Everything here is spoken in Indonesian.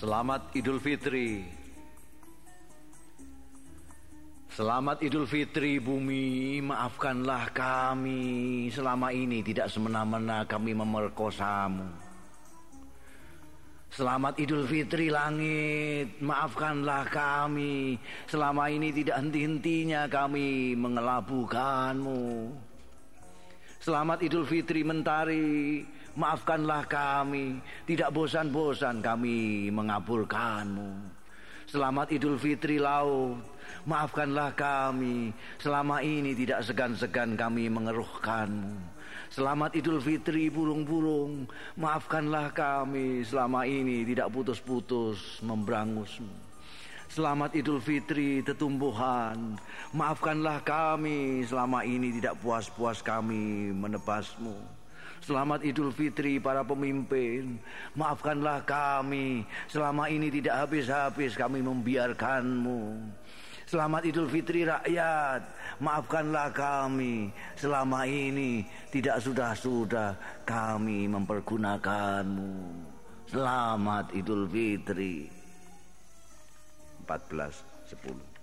Selamat Idul Fitri. Selamat Idul Fitri bumi, maafkanlah kami selama ini tidak semena-mena kami memerkosamu. Selamat Idul Fitri langit, maafkanlah kami selama ini tidak henti-hentinya kami mengelabukanmu. Selamat Idul Fitri mentari, Maafkanlah kami, tidak bosan-bosan kami mengabulkanmu. Selamat Idul Fitri laut, maafkanlah kami, selama ini tidak segan-segan kami mengeruhkanmu. Selamat Idul Fitri burung-burung, maafkanlah kami, selama ini tidak putus-putus memberangusmu. Selamat Idul Fitri tetumbuhan. Maafkanlah kami. Selama ini tidak puas-puas kami menebasmu Selamat Idul Fitri para pemimpin. Maafkanlah kami selama ini tidak habis-habis kami membiarkanmu. Selamat Idul Fitri rakyat. Maafkanlah kami selama ini tidak sudah-sudah kami mempergunakanmu. Selamat Idul Fitri. 14 10